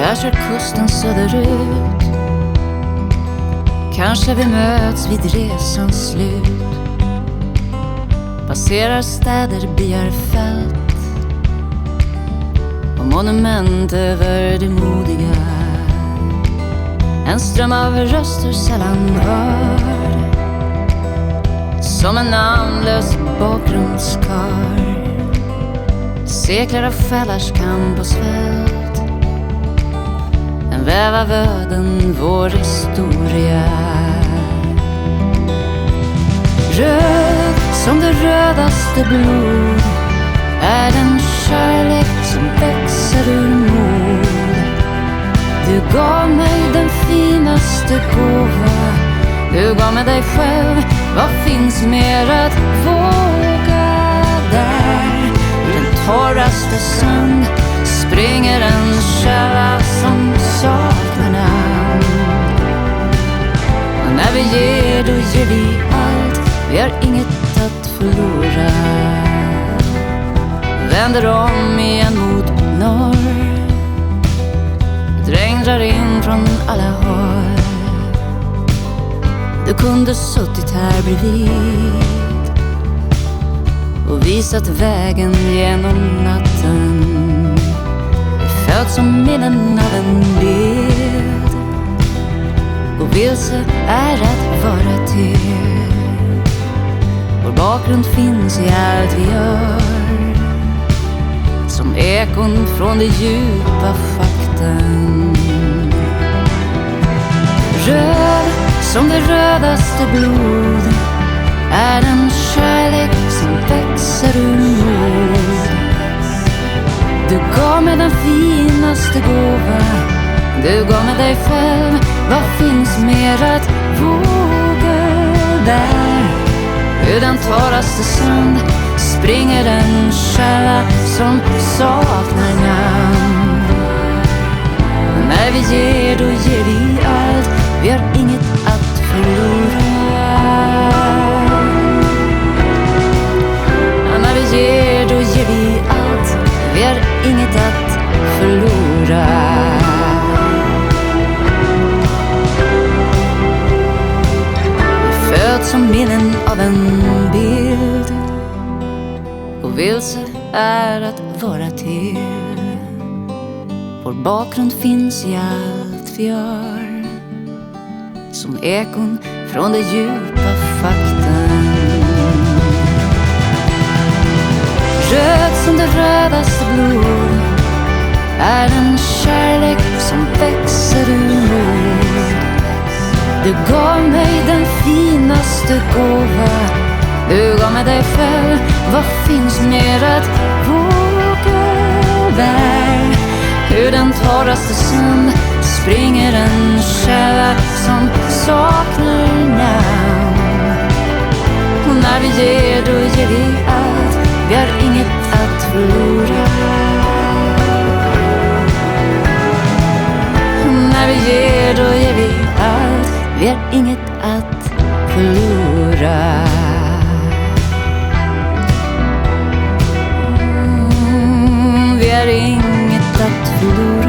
Jag kör kusten söderut. Kanske vi möts vid resans slut. Passerar städer, byar, fält. Och monument över det modiga. En ström av röster sällan hörd Som en namnlös bakgrundskör Seklar av fällars kamp och svält. En väva vöden vår historia Röd som det rödaste blod är den kärlek som växer ur mod. Du gav mig den finaste gåva. Du gav mig dig själv. Vad finns mer att våga där? I den torraste sand springer en källa när vi ger, då ger vi allt. Vi har inget att förlora vänder om igen mot norr. Ett regn drar in från alla håll. Du kunde suttit här bredvid och visat vägen genom natten. Född föds som minnen av en bild och vilse är att vara till. Vår bakgrund finns i allt vi gör som ekon från de djupa fakten. Röd som det rödaste blod är den kärlek som växer ur mod. Du gav mig den finaste gåva, du går med dig själv. Vad finns mer att våga där? Ur den torraste sand springer en källa som saknar namn. När vi ger vilse är att vara till. Vår bakgrund finns i allt vi gör. Som ekon från det djupa fakten. Röd som det rödaste blod är en kärlek som växer ur mod. Du gav mig den finaste gåva du gav mig dig själv, vad finns mer att våga där? Ur den torraste snön springer en källa som saknar namn. Och när vi ger, då ger vi allt. Vi har inget att förlora. Och när vi ger, då ger vi allt. Vi har inget att förlora. inget att förlora.